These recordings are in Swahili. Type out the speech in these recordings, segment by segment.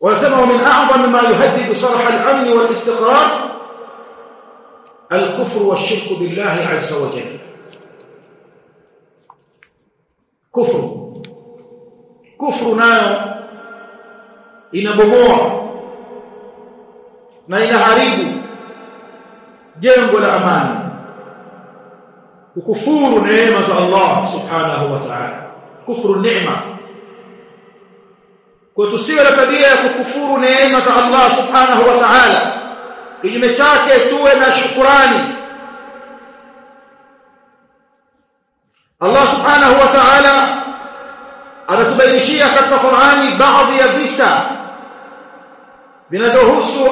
wanasema wa min a'zam ma yuhaddidu sarh al-amn wal-istiqrar al-kufr wash-shirk billahi 'azza wa jalla kufru kufru nayo inabomoa na inaharibu jengo la amani kukufuru neema za Allah subhanahu wa ta'ala kufuru neema kwa tusiwe na tabia ya kukufuru neema za Allah subhanahu wa ta'ala. Kinyume chake tuwe na shukurani. Allah subhanahu wa ta'ala anatubainishia katika Qur'ani baadhi ya visa vinavyohusu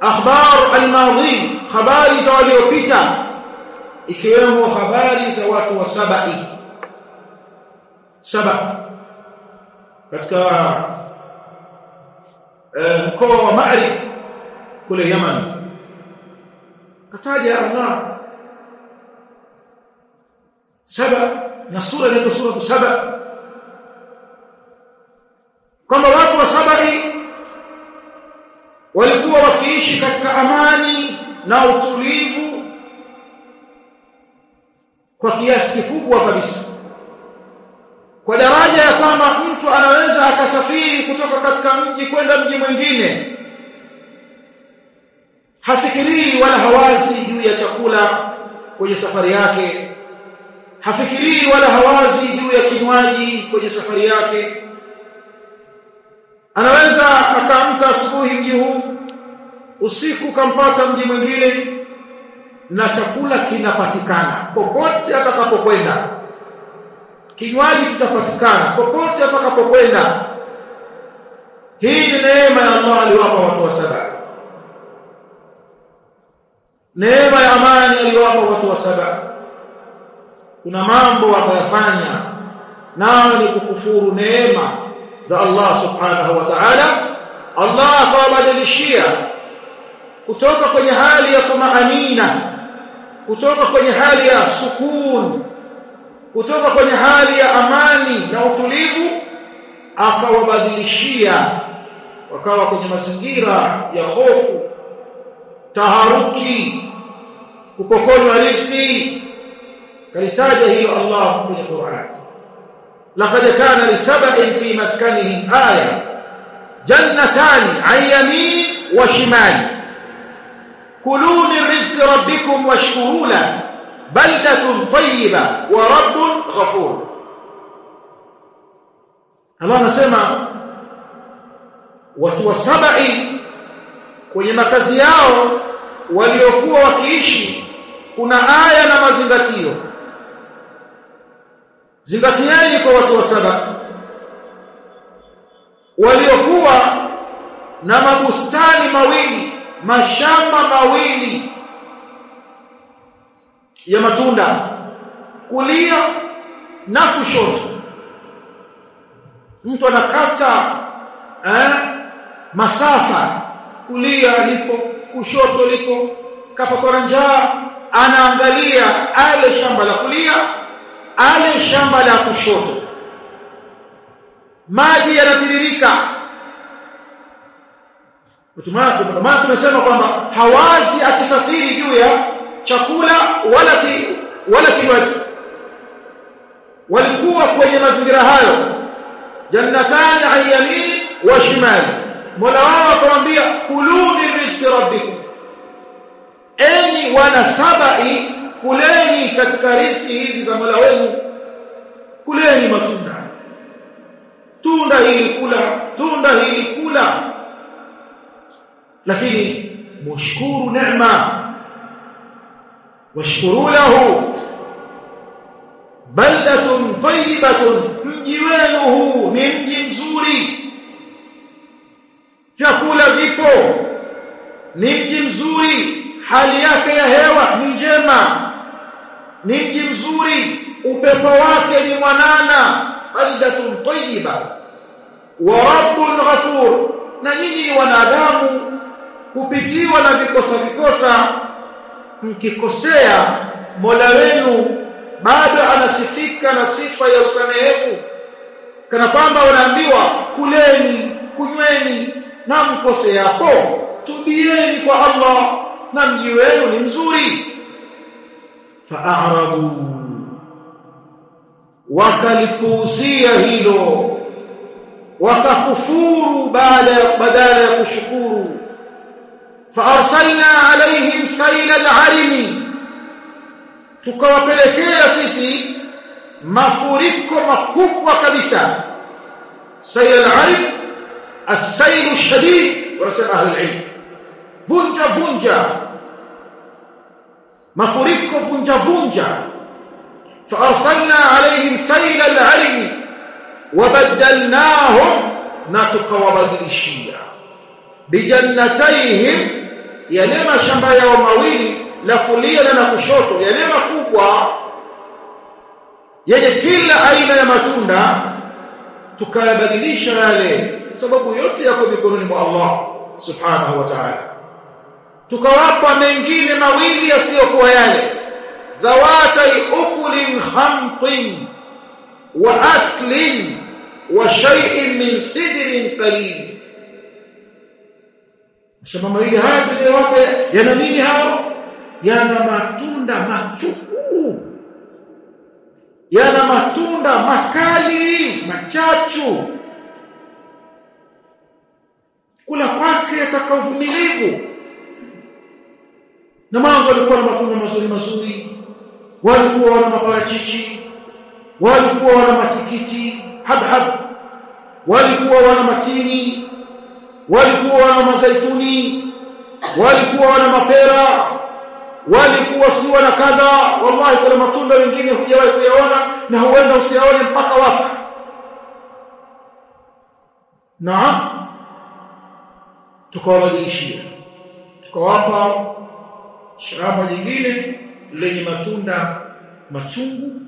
akhbar al-madhi habari za waliopita ikiwemo habari za watu wa Sabai. Saba katika mkoa wa Ma'rib kule Yaman kataja Allah Saba na sura inaitwa sura Saba. Kwamba watu wa Sabari walikuwa wakiishi katika amani na utulivu kwa kiasi kikubwa kabisa kwa daraja ya kwamba mtu anaweza akasafiri kutoka katika mji kwenda mji mwingine hafikirii wala hawazi juu ya chakula kwenye safari yake hafikirii wala hawazi juu ya kinywaji kwenye safari yake. Anaweza akaamka asubuhi mji huu usiku kampata mji mwingine na chakula kinapatikana popote atakapokwenda kinywaji kitapatikana popote atakapokwenda. Hii ni neema ya Allah aliyowapa watu wa saba neema ya amani aliyowapa watu wa saba kuna mambo wakayafanya nao ni kukufuru neema za Allah subhanahu wa ta'ala. Allah akawabadilishia kutoka kwenye hali ya tumaanina kutoka kwenye hali ya sukun kutoka kwenye hali ya amani na utulivu akawabadilishia wakawa kwenye mazingira ya hofu taharuki kupokonywa riziki. Kalitaja hilo Allah kwenye Qur'an. Laqad kana lisaba'in fi maskanihim aya jannatani an yamin wa shimal kulu min rizqi rabbikum washkuru lahu baldatun tayyiba wa rabbun ghafur. Allah anasema watu wa sabai kwenye makazi yao waliokuwa wakiishi kuna aya na mazingatio. Zingatieni kwa watu wa saba. Waliokuwa na mabustani mawili mashamba mawili ya matunda kulia na kushoto. Mtu anakata eh, masafa kulia lipo kushoto lipo kapatwa njaa anaangalia ale shamba la kulia ale shamba la kushoto. Maji yanatiririka. Maana tumesema kwamba hawazi akisafiri juu ya chakula wala ki, wala kinywaji. Walikuwa kwenye mazingira hayo jannatan an yamin wa shimal mola wao akamwambia kuluni rizqi rabbikum. Enyi wana sabai kuleni katika riziki hizi za mola wenu. Kuleni matunda. Tunda hili kula tunda hili kula. Lakini mushkuru neema washkuru lahu baldatun tayyibatun mji wenu huu ni mji mzuri chakula vipo ni mji mzuri hali yake ya hewa ni njema ni mji mzuri upepo wake ni mwanana baldatun tayyiba wa rabbun ghafur na nyinyi ni wanadamu kupitiwa na vikosa vikosa mkikosea Mola wenu bado anasifika na sifa ya usamehevu. Kana kwamba wanaambiwa kuleni kunyweni na mkoseapo tubieni kwa Allah na mji wenu ni mzuri. Fa'aradu wakalipuuzia hilo. Wakakufuru baada badala ya kushukuru فارسلنا عليهم سيل العرم tukawapelekea sisi mafuriko makubwa kabisa sayl al-arib as-sayl ash-shadid wanasema ahli ilm vunja vunja mafuriko vunja vunja فارسلنا عليهم سيل العرم وبدلناهم na tukawabadilishia bijannatayhim yale mashamba yao mawili la kulia na la kushoto yale makubwa yenye kila aina ya matunda tukayabadilisha yale sababu yote yako mikononi mwa Allah subhanahu wa ta'ala. Tukawapa mengine mawili yasiyokuwa yale. Dhawatai ukulin hamtin wa athlin wa shay'in min sidrin qalil mashamba mawili haya tuliyowapa yana nini hao? Yana matunda machukuu. Yana matunda makali machachu. Kula kwake ataka uvumilivu. Na mwanzo walikuwa na matunda mazuri mazuri. Walikuwa wana maparachichi. Walikuwa wana matikiti. Habhab walikuwa wana matini walikuwa wana mazaituni walikuwa wana mapera walikuwa sijui wana kadha. Wallahi kuna matunda wengine hujawahi kuyaona na huenda usiyaone mpaka wafa. Na tukawabadilishia. Tukawapa shamba lingine lenye matunda machungu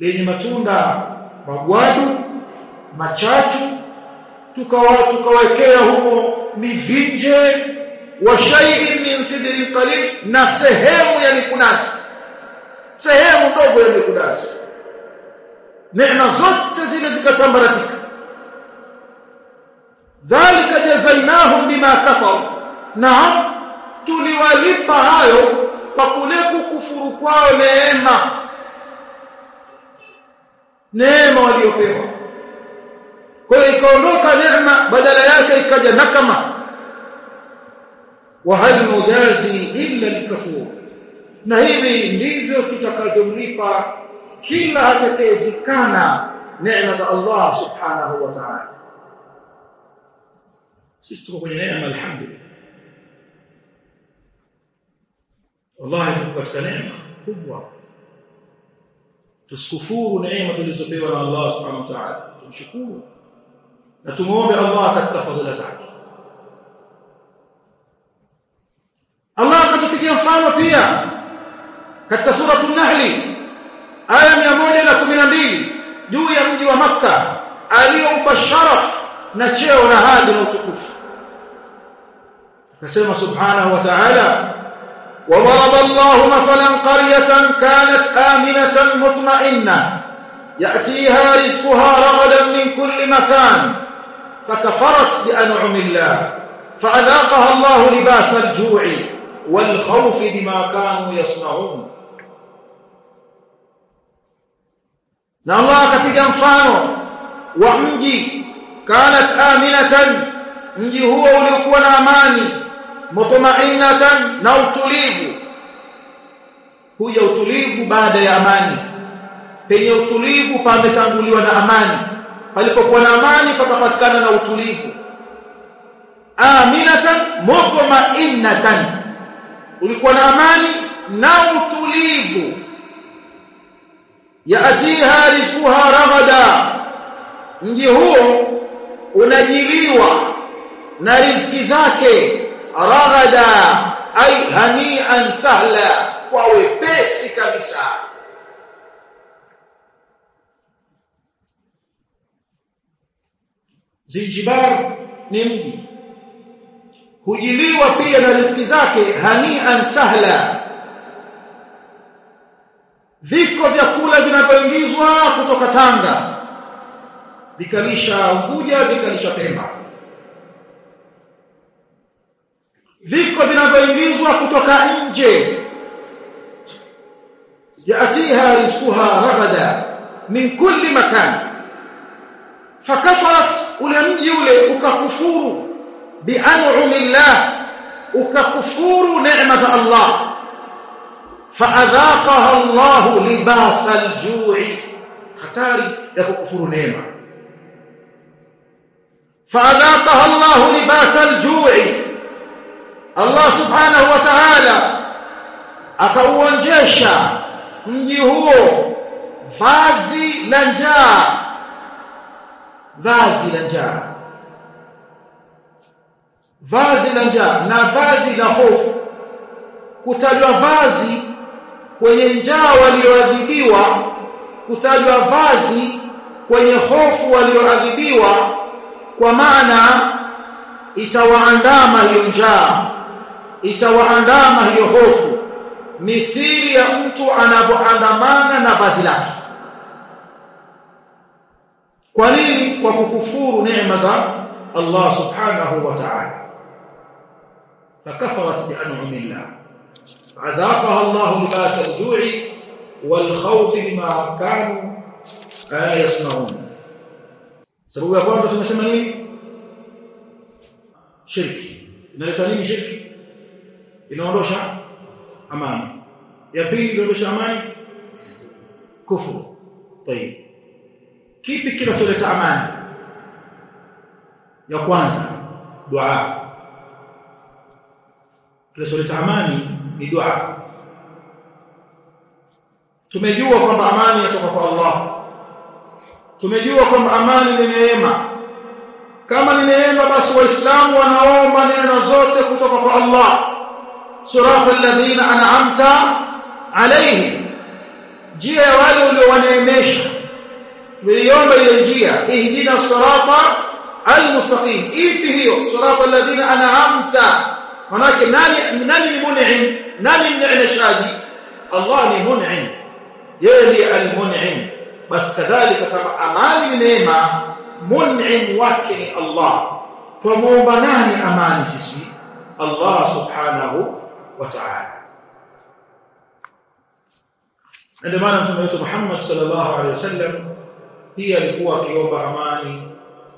lenye matunda magwadu machachu tukawekea humo mivinje wa shay'in min sidrin qalil na sehemu ya mikunasi sehemu ndogo ya mikunasi neema zote zile zikasambaratika. Dhalika jazainahum bima kafaru. Na tuliwalipa hayo kwa kule kukufuru kwao neema. Neema waliopewa kwa ikaondoka neema badala yake ikaja nakama. Wa hal nujazi illa al-kafur. Na hivi ndivyo tutakavyomlipa kila atakayezikana neema za Allah subhanahu wa ta'ala. Sisi tuko kwenye neema alhamdulillah. Wallahi tuko katika neema kubwa. Tusikufuru neema tulizopewa na Allah subhanahu wa ta'ala. Tumshukuru na tumuombe Allah katika fadhila zake Allah akatupigia mfano pia katika sura an-Nahl aya 112 juu ya mji wa Makka aliyoupa sharaf na cheo na hadhi na utukufu akasema subhanahu wa ta'ala وضرب الله مثلا قرية كانت آمنة مطمئنة يأتيها رزقها رغدا من كل مكان فكفرت بأنعم الله فأذاقها الله لباس الجوع والخوف بما كانوا يصنعون. نالله كفي جنفانه وعنجي كانت آمنة نجي هو لكونا ماني مطمئنة نو نوتليه هو يو يوتليه بعد آماني يا يو penye بعد pametanguliwa na amani. Palipokuwa na amani pakapatikana na utulivu. Aminatan mutmainatan ulikuwa na amani na utulivu. Yaatiha rizquha ragada mji huo unajiliwa na riziki zake ragada ay hanian sahla kwa wepesi kabisa zinjibar ni mji. Hujiliwa pia na riziki zake hanian sahla. Viko vyakula vinavyoingizwa kutoka Tanga. Vikalisha Unguja vikalisha Pemba. Viko vinavyoingizwa kutoka nje. Yaatiha rizquha ragada min kulli makani fakafarat ule mji ule ukakufuru bian'amillah ukakufuru neema za Allah faadhaqaha Allah libasa aljui hatari ya kukufuru neema faadhaqaha Allah libasa aljui Allah subhanahu wa ta'ala akauonjesha mji huo vazi la njaa vazi la njaa. Vazi la njaa na vazi la hofu. Kutajwa vazi kwenye njaa walioadhibiwa kutajwa vazi kwenye hofu walioadhibiwa kwa maana itawaandama hiyo njaa itawaandama hiyo hofu. Mithili ya mtu anavyoandamana na vazi lake kwa nini kwa kukufuru neema za Allah subhanahu wa ta'ala فكفرت بأنعم الله فأذاقها الله لباس الجوع والخوف بما كانوا يصنعون sababu ya kwanza tumesema nini shirki inaleta nini shirki inaondosha amani ya pili inaondosha amani kufuru tayib kipi kinacholeta amani? Ya kwanza dua. Kinacholeta amani ni dua. Tumejua kwamba amani inatoka kwa Allah. Tumejua kwamba amani ni neema. Kama ni neema basi waislamu wanaomba neema zote kutoka kwa Allah. Suratul ladhina an'amta alayhi njia ya wale uliowaneemesha ويوم ينجيا اهدنا الصراط المستقيم. إيه هي؟ صراط الذين أنعمت. هناك ناني ناني المنعم. من النعم شادي الله المنعم. منعم المنعم. بس كذلك كما امال النعمة منعم وكني الله. فموما ناني أماني سيسي. الله سبحانه وتعالى. عندما أنتم محمد صلى الله عليه وسلم pia alikuwa akiomba amani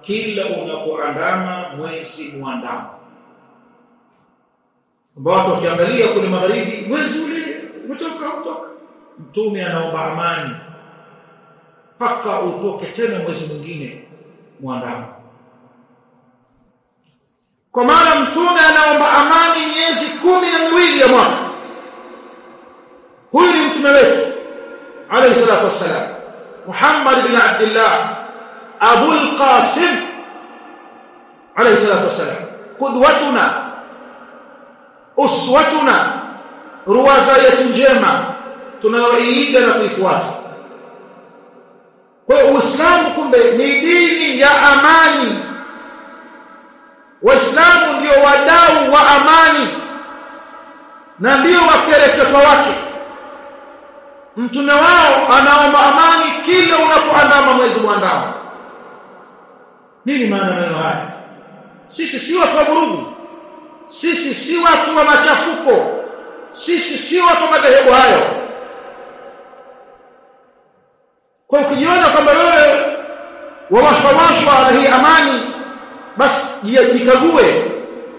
kila unapoandama mwezi muandamo ambao watu wakiangalia kule magharibi mwezi ule umetoka kutoka mtume anaomba amani mpaka utoke tena mwezi mwingine muandamo kwa maana mtume anaomba amani miezi kumi na miwili ya mwaka. Huyu ni mtume wetu alayhi salatu wassalam Muhammad bin Abdullah Abul Qasim alayhi salatu wassalam. Qudwatuna uswatuna ruwaza yetu njema tunayoiiga na kuifuata. Kwa Uislamu kumbe ni dini ya amani. Waislamu ndio wadau wa amani na ndio wakereketwa wake mtume wao anaomba amani kila unapoandama mwezi muandamo nini maana neno haya? Sisi si watu wa vurugu. Sisi si watu wa machafuko. Sisi si watu wa madhehebu hayo. Kwa ukijiona kwamba wewe wawashwawashwa na hii amani basi jikague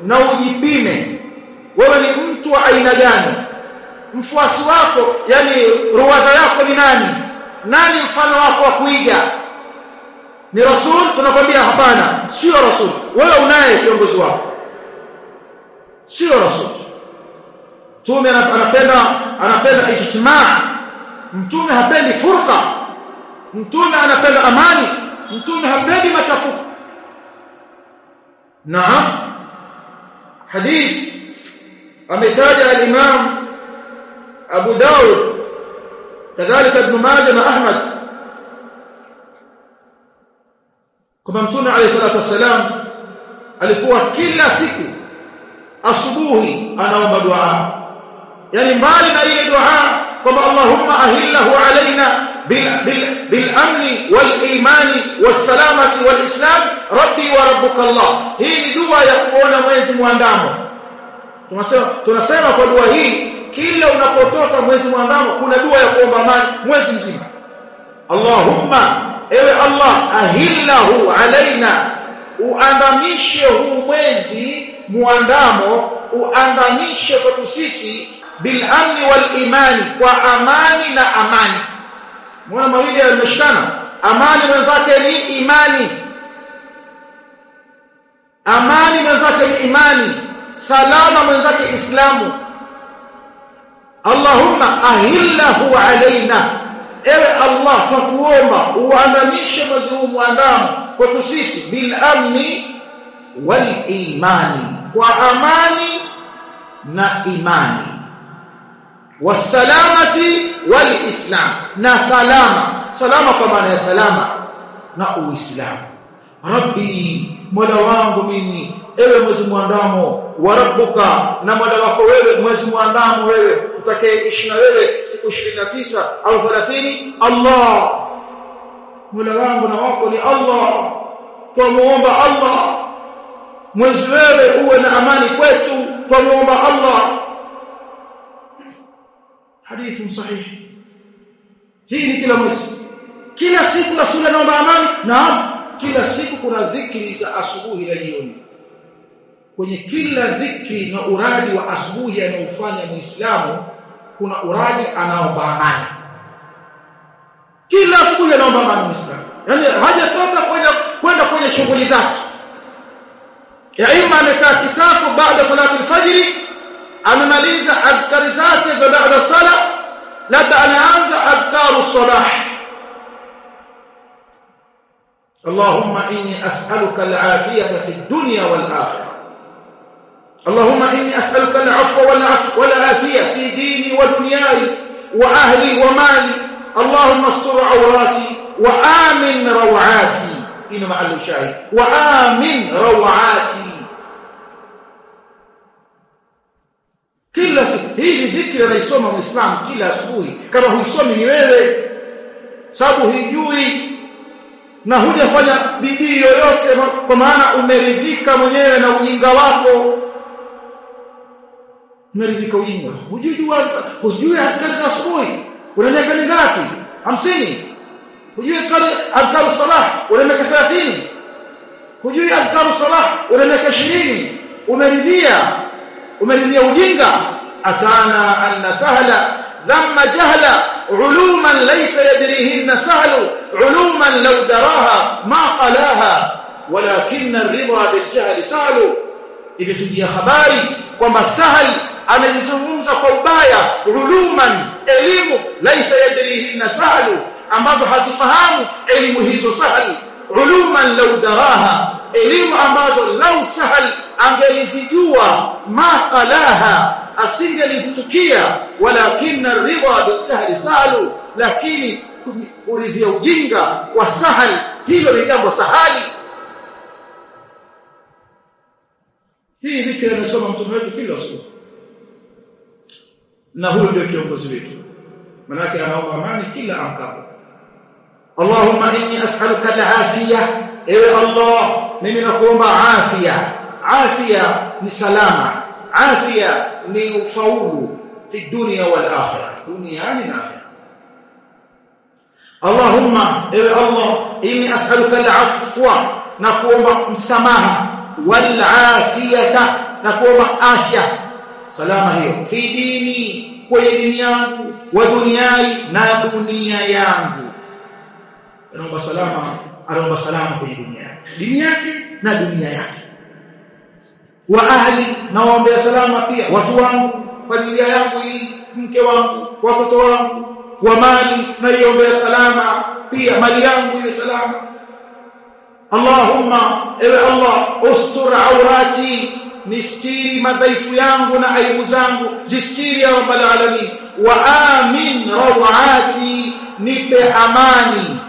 na ujipime. Wewe ni mtu wa aina gani mfuasi wako yani ruwaza yako ni nani? Nani mfano wako wa kuiga? Ni rasul? Tunakwambia hapana sio rasul. Wewe unaye kiongozi wako. Sio rasul. Mtume anapenda anapenda ijtimaa mtume hapendi furqa. Mtume anapenda amani. Mtume hapendi machafuko. Naam. Hadith. Ametaja al-imam Abu داود كذلك ابن ماجه na كما kama عليه alayhi والسلام alikuwa kila siku asubuhi anaomba dua. Yani mbali na ile dua kwamba Allahumma ahillahu alaina bil bil bil amni wal imani was salamati wal islam rabbi wa rabbuka Allah. Hii ni dua ya kuona mwezi muandamo tunasema tunasema kwa dua hii kila unapotoka mwezi mwandamo kuna dua ya kuomba amani mwezi mzima. Allahumma ewe Allah ahillahu alaina. Uandamishe huu mwezi muandamo uandamishe kwetu sisi bil amni wal imani kwa amani na amani. Mwana mawili yameshikana amani mwenzake ni imani. Amani mwenzake ni imani. Salama mwenzake islamu Allahumma ahillahu alaina ewe Allah twakuomba uanamishe mazlumu huu kwetu sisi bil amni wal imani kwa amani na imani. Wasalamati wal islam na salama. Salama kwa maana ya salama na uislamu. Rabbi mola wangu mimi ewe mwezi mwandamo wa rabbuka na mola wako wewe mwezi mwandamo wewe tutakayeishi na wewe siku 29 au 30 Allah. Mola wangu na wako ni Allah. Twamuomba Allah. Mwezi wewe uwe na amani kwetu twamuomba Allah. Hadithu sahihi hii ni kila mwezi. Kila siku rasul anaomba amani. Na kila siku kuna dhikri za asubuhi na jioni kwenye kila dhikri na uradi wa asubuhi anaofanya muislamu kuna uradi anaomba amani kila asubuhi anaomba amani muislamu yani hajatoka kwenda kwenda kwenye shughuli zake ya ima amekaa kitako baada salati alfajr amemaliza adhkari zake za baada sala labda anaanza adhkaru sabah اللهم إني أسألك العافية في الدنيا والآخرة اللهم إني أسألك العفو والعفو والعافية في ديني ودنياي وأهلي ومالي. اللهم استر عوراتي وآمن روعاتي. إنما على الشاهد وآمن روعاتي. كل سبب هي لذكر ريسوم الإسلام كل سبوه كما هو يسوم نميره سبوه يجوه na hujafanya bidii yoyote kwa maana umeridhika mwenyewe na ujinga wako umeridhika ujinga hujui hujui adhkari za asubuhi una miaka mingapi 50 hujui adhkari adhkari salah una miaka 30 hujui adhkari salah una miaka 20 umeridhia umeridhia ujinga atana anna sahla dhamma jahla علوما ليس يدريهن سهل علوما لو دراها ما قلاها ولكن الرضا بالجهل سهل imetujia habari kwamba sahal amezizungumza kwa ubaya uluman elimu laisa yadrihinna Sahalu ambazo hazifahamu elimu hizo sahal. Uluman lau daraha elimu ambazo lau sahal angelizijua maqalaha asingelizitukia walakinna ridha bitahli salu lakini kuridhia ujinga kwa sahal hilo ni jambo sahali hii dhikri anasoma mtume wetu kila siku. Na huyo ndio kiongozi wetu. Manake anaomba amani kila amkapo. Allahumma inni as'aluka al-afiya, ewe Allah mimi nakuomba afya. Afya ni salama. Afya ni ufaulu fi dunya wal akhirah. Duniani na akhirah. Allahumma ewe Allah inni as'aluka al-afwa. Nakuomba msamaha wal afiyata na kuomba afya. Salama hiyo. Fi dini kwenye dini yangu wa duniai na dunia yangu. Anaomba salama anaomba salama kwenye dunia dini yake na dunia yake. Wa ahli na waombea salama pia. Watu wangu familia yangu hii mke wangu watoto wangu. Wa mali na iombea salama pia. Mali yangu iwe salama Allahumma ewe Allah ustur aurati nistiri madhaifu yangu na aibu zangu zistiri ya rabbal alamin. Wa amin rawati nipe amani.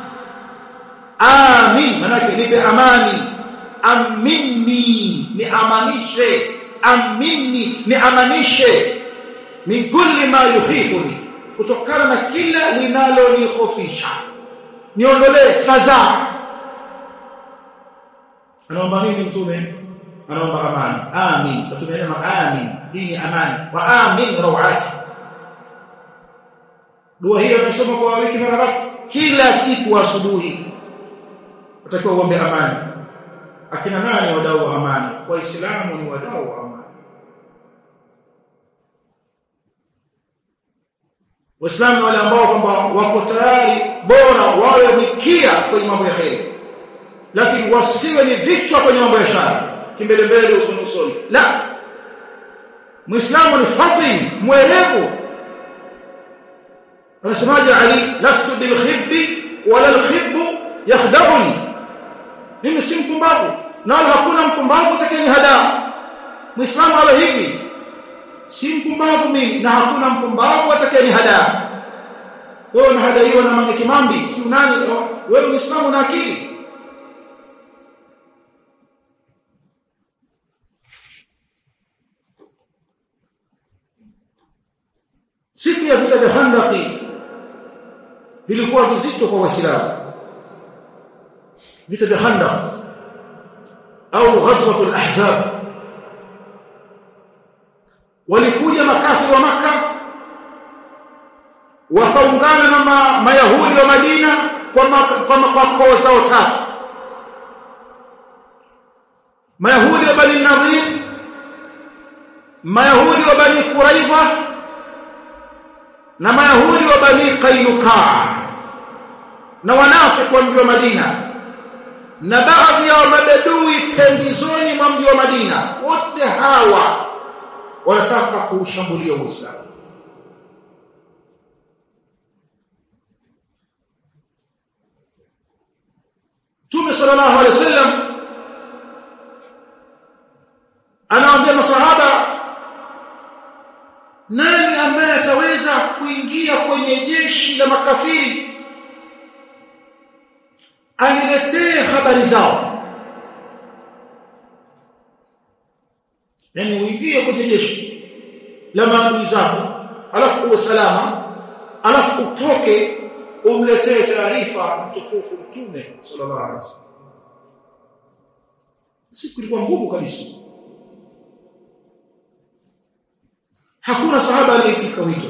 Amin manake nipe amani. Amini ni amanishe aminni ni amanishe min kulli ma yukhifuni kutokana na kila linalonihofisha. Niondolee fadhaa anaomba nini mtume? Anaomba amani. Amin. Mtume neno amin. Hii ni amani. Wa amin rawati dua hiyo tunasoma kwa wiki mara ngapi? Kila siku asubuhi. Utakiwa uombe amani. Akina nani wadau wa amani? Waislamu ni wadau wa amani. Waislamu wale ambao kwamba wako tayari bora wawe mikia kwenye mambo ya kheri lakini wasiwe ni vichwa kwenye mambo ya shari kimbele mbele usoni usoni. La. Muislamu ni fatin mwelevu. Anasemaje ali? Lastu bil khibbi wala al khibbu yakhdabuni. Mimi si mpumbavu na wala hakuna mpumbavu atakayenihadaa muislamu awe hivi. Si mpumbavu mimi na hakuna mpumbavu atakayenihadaa wewe unahadaiwa na mange kimambi si nani wewe muislamu na akili siku ya vita vya Handaki vilikuwa vizito kwa waislamu. Vita vya Khandaq au ghazwatul ahzab. Walikuja makafiri wa maka wakaungana na ma, mayahudi wa Madina kwa kwa, kwa koo zao tatu. Mayahudi wa bani Nadhir mayahudi wa bani Quraidha na mayahudi wa bani Qainuqa na wanafiki wa mji wa Madina na baadhi ya mabedui pembezoni mwa mji wa Madina wote hawa wanataka kuushambulia Uislamu Mtume sallallahu alaihi wasallam anawaambia masahaba nani ambaye ataweza kuingia kwenye jeshi la makafiri? Aniletee habari zao. Yani uingie kwenye jeshi la maadui zako alafu uwe salama alafu utoke umletee taarifa mtukufu mtume sallallahu alaihi wasallam. Siku ilikuwa ngumu kabisa hakuna sahaba aliyetika wito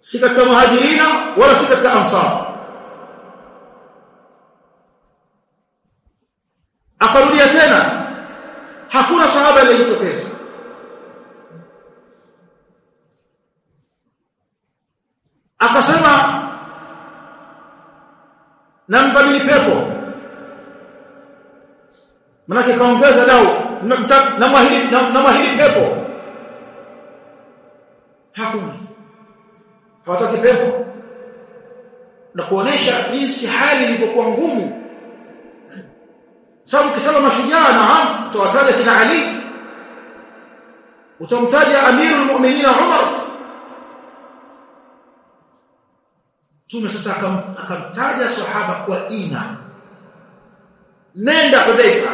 si katika muhajirina wala si katika ansar. Akarudia tena hakuna sahaba aliyejitokeza. Akasema namdhamini pepo. Manake kaongeza dau na mwahidi na mwahidi pepo hakuna. Hawataki pepo. Na kuonesha jinsi hali ilivyokuwa ngumu. Sababu kisema mashujaa naam utawataja kina Ali. Utamtaja amirul mu'minin Umar. Tume sasa akamtaja sahaba kwa ina nenda Hudhaifa.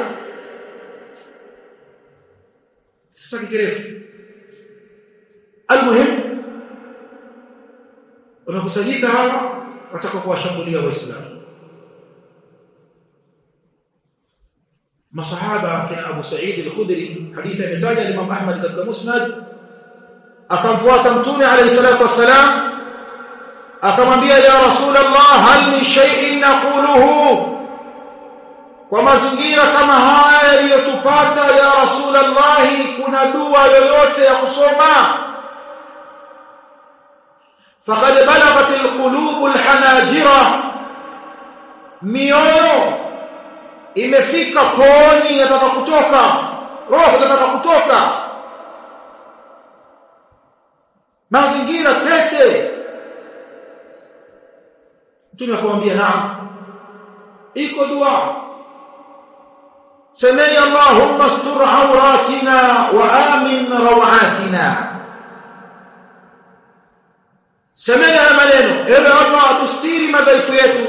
Sitaki kirefu almuhim wamekusanyika hawa wataka kuwashambulia waislamu. Masahaba kina Abu Sa'id al-Khudri hadithi imetaja Imam Ahmad katika Musnad akamfuata mtume alayhi salatu wassalam akamwambia ya rasulullah hal min shay'in naquluhu? Kwa mazingira kama haya yaliyotupata ya rasulullah kuna dua yoyote ya kusoma faqad balaghat alqulub alhanajira. Mioyo imefika kooni yataka kutoka roho yataka kutoka mazingira tete. Mtume akamwambia naam iko dua. Semeni allahumma astur awratina wa amin rawatina semeni haya maneno ewe allah atustiri madhaifu yetu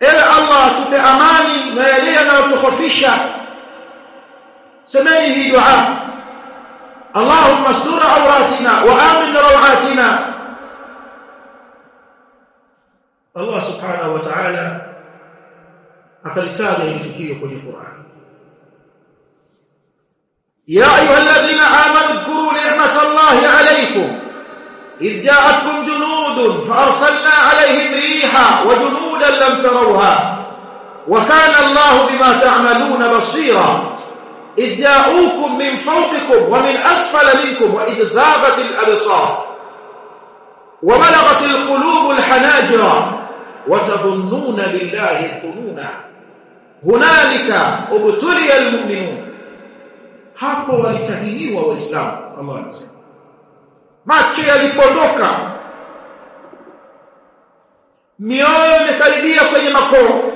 ewe allah tupe amani na yale yanayotukhofisha semeni hii dua allahumma astur awratina wa amin rawatina Allah subhanahu wa ta'ala akalitaja hili tukio kwenye Qur'an ya ayyuhalladhina amanu dhkuru ni'matallahi alaykum إذ جاءتكم جنود فأرسلنا عليهم ريحا وجنودا لم تروها وكان الله بما تعملون بصيرا إذ جاءوكم من فوقكم ومن أسفل منكم وإذ زاغت الأبصار وبلغت القلوب الحناجر وتظنون بالله الظنونا هنالك ابتلي المؤمنون. hapo walitahiniwa waislamu Allah anasema macho yalipondoka mioyo imekaribia kwenye makoo.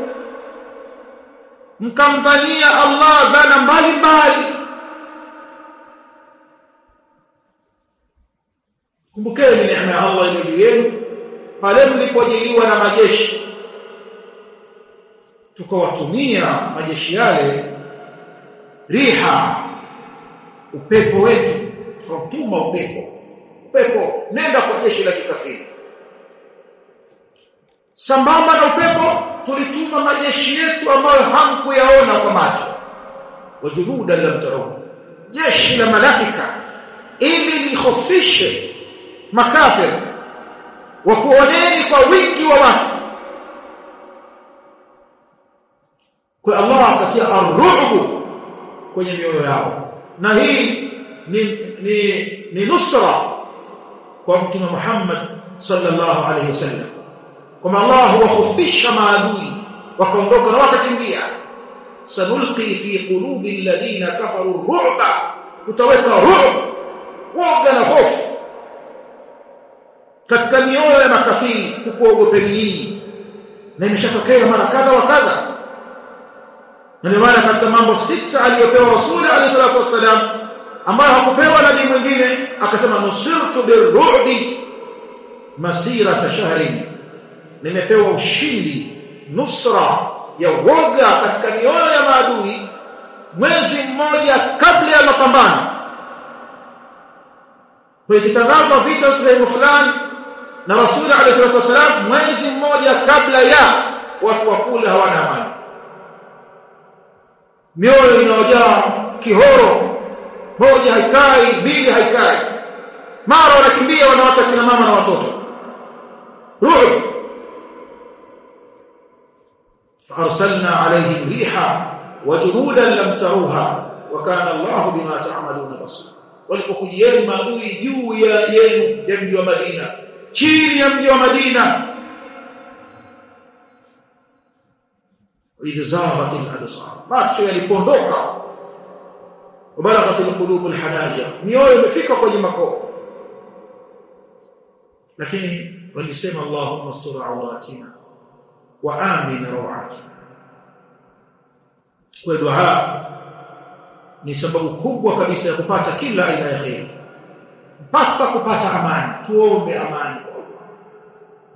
Mkamdhania Allah dhana mbalimbali. Kumbukeni neema ya Allah iliyo juu yenu. Pale mlipojiliwa na majeshi. Tukawatumia majeshi yale riha upepo wetu tukatuma upepo upepo nenda kwa jeshi la kikafiri. Sambamba na upepo tulituma majeshi yetu ambayo hamkuyaona kwa macho. Wajunuda lam tarawu jeshi la malaika ili lihofishe makafir wa kuoneni kwa wingi wa watu. Kwa Allah akatia arrubu kwenye mioyo yao. Na hii ni ni, ni nusra kwa mtume Muhammad sallallahu alaihi wasallam kama Allah huwafisha maadui wakaondoka na wakakimbia sanulqi fi qulubi alladhina kafaru ru'ba kutaweka ru'b woga na hofu katika mioyo ya makafiri kukuogopeni nyinyi na imeshatokea mara kadha wa kadha na maana katika mambo sita aliyopewa rasuli alayhi salatu wassalam ambayo hakupewa nabii mwingine. Akasema nusirtu birru'bi masira shahrin nimepewa ushindi nusra ya woga katika mioyo ya maadui mwezi mmoja kabla ya mapambano. Kwa vita sehemu fulani na rasuli alayhi salatu wasalam mwezi mmoja kabla ya watu wa kule hawana amani. Mioyo inaojaa kihoro moja haikai mbili haikai mara wanakimbia wanawaacha kina mama na watoto ruh فارسلنا عليهم ريحا وجنودا لم تروها وكان الله بما تعملون بصير walipokujieni maadui juu ya yenu ya mji wa Madina chini ya mji wa Madina idh zaghat al-absar macho yalipondoka wabalaghat القلوب الحناجر نيوي مفيكا mioyo imefika kwenye makoo. Lakini walisema Allahumma astur awratina wa amin rawatina kwa dua ni sababu kubwa kabisa ya kupata kila aina ya khair mpaka kupata amani. Tuombe amani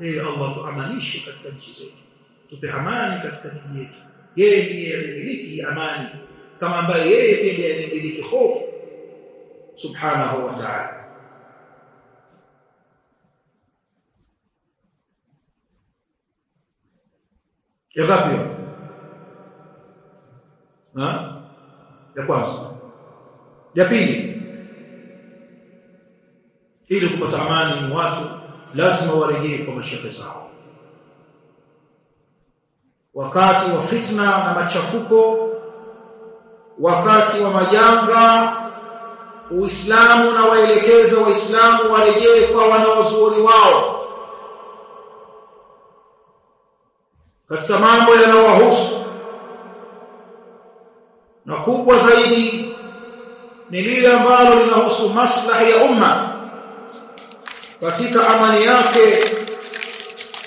ee Allah tuamanishe katika nchi zetu. Tupe amani katika miji yetu. Yeye ndiye anayemiliki amani kama ambaye yeye pia ndiye anayemiliki hofu subhanahu wa ta'ala. Ya ngapi ha? Ya kwanza. Ya pili. Ili kupata amani ni watu lazima warejee kwa mashehe zao. Wakati wa fitna na machafuko wakati wa majanga uislamu na waelekeze waislamu warejee kwa wanaozuoni wao. Katika mambo yanayowahusu na kubwa zaidi ni lile ambalo linahusu maslahi ya umma katika amani yake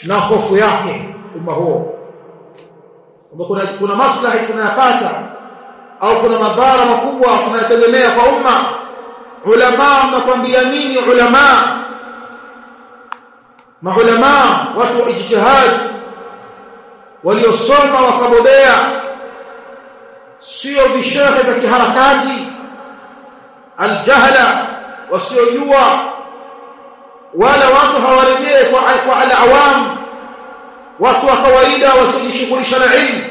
na hofu yake umma huo. Kuna, kuna maslahi tunayapata au kuna madhara makubwa tunayotegemea kwa umma? Ulama mnakwambia nini ulama? Maulama watu wa ijtihad waliosoma wakabobea sio vishehe vya kiharakati aljahla wasiojua wala watu hawarejee kwa, kwa alawam watu wa kawaida wasiojishughulisha na ilmu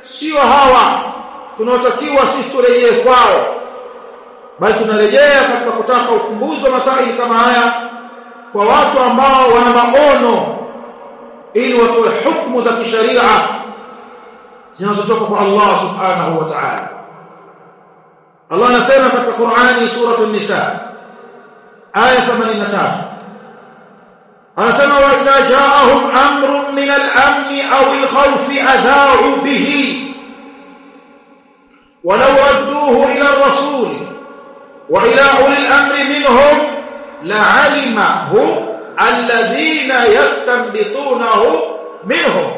sio hawa tunaotakiwa sisi turejee kwao. Bali tunarejea katika kutaka ufumbuzi wa masaili kama haya kwa watu ambao wana maono ili watoe hukumu za kisharia zinazotoka kwa Allah subhanahu wa ta'ala. Allah anasema katika Qur'ani sura an-Nisa aya 83 anasema wa idha ja'ahum amrun min al-amn aw al-khawf adha'u bihi ولو ردوه إلى الرسول وإلى أولي الأمر منهم لعلمه الذين يستنبطونه منهم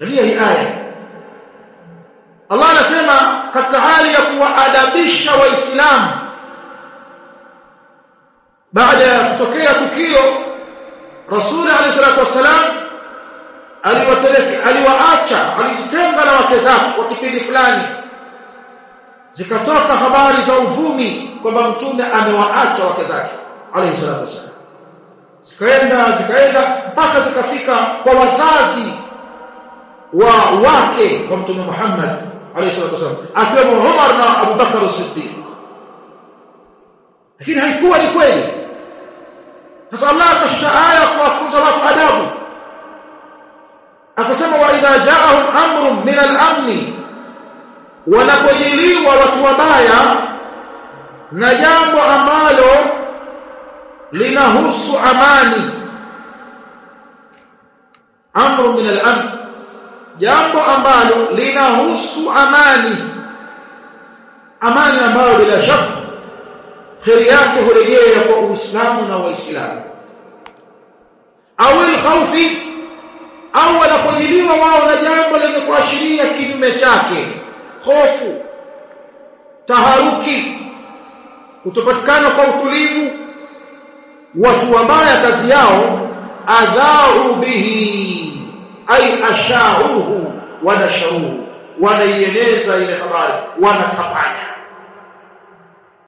هذه آية Allah anasema katika hali ya kuwaadabisha waislamu baada ya kutokea tukio Rasul alayhi salatu wasalam aliwateleka aliwaacha alijitenga na wake zake kwa kipindi fulani. Zikatoka habari za uvumi kwamba mtume amewaacha wake zake alayhi salatu wasallam zikaenda zikaenda mpaka zikafika kwa wazazi wa wake wa mtume Muhammad alayhi salatu wasallam akiwemo Umar na Abu Bakar as-Siddiq. Lakini haikuwa ni kweli. Sasa Allah akashusha aya kuwafunza watu adabu wa idha ja'ahum amrun min al-amn wanapojiliwa watu wabaya na jambo ambalo linahusu amani. Amru min al-amn jambo ambalo linahusu amani. Amani ambayo bila shaka kheri yake hurejea kwa Uislamu na Waislamu. Au al-khawfi au wanapodhiliwa wao na jambo lenye kuashiria kinyume chake. Hofu taharuki kutopatikana kwa utulivu watu wabaya kazi yao adhau bihi ay ashauhu wanasharuhu wanaieleza ile habari wanatapanya